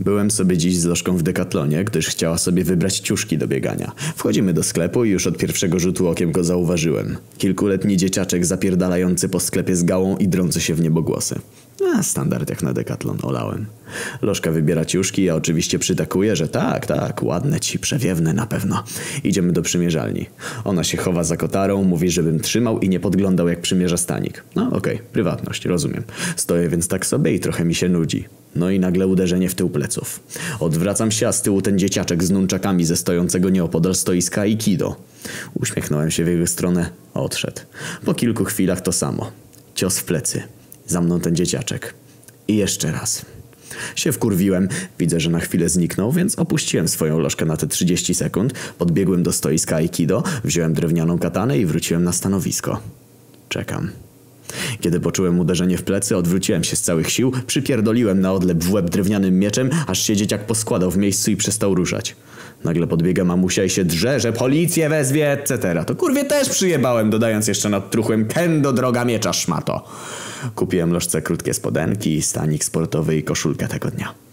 Byłem sobie dziś z Lożką w Dekatlonie, gdyż chciała sobie wybrać ciuszki do biegania. Wchodzimy do sklepu i już od pierwszego rzutu okiem go zauważyłem. Kilkuletni dzieciaczek zapierdalający po sklepie z gałą i drący się w niebogłosy. A, standard jak na Decathlon, olałem. Lożka wybiera ciuszki, ja oczywiście przytakuję, że tak, tak, ładne ci, przewiewne na pewno. Idziemy do przymierzalni. Ona się chowa za kotarą, mówi, żebym trzymał i nie podglądał jak przymierza stanik. No okej, prywatność, rozumiem. Stoję więc tak sobie i trochę mi się nudzi. No i nagle uderzenie w tył pleców. Odwracam się, a z tyłu ten dzieciaczek z nunczakami ze stojącego nieopodal stoiska Aikido. Uśmiechnąłem się w jego stronę, odszedł. Po kilku chwilach to samo. Cios w plecy. Za mną ten dzieciaczek. I jeszcze raz. Się wkurwiłem, widzę, że na chwilę zniknął, więc opuściłem swoją lożkę na te 30 sekund, podbiegłem do stoiska Aikido, wziąłem drewnianą katanę i wróciłem na stanowisko. Czekam. Kiedy poczułem uderzenie w plecy, odwróciłem się z całych sił, przypierdoliłem na odlep w łeb drewnianym mieczem, aż się dzieciak poskładał w miejscu i przestał ruszać. Nagle podbiega mamusia i się drze, że policję wezwie, etc. To kurwie też przyjebałem, dodając jeszcze nad truchłem kendo droga miecza szmato. Kupiłem lożce krótkie spodenki, stanik sportowy i koszulkę tego dnia.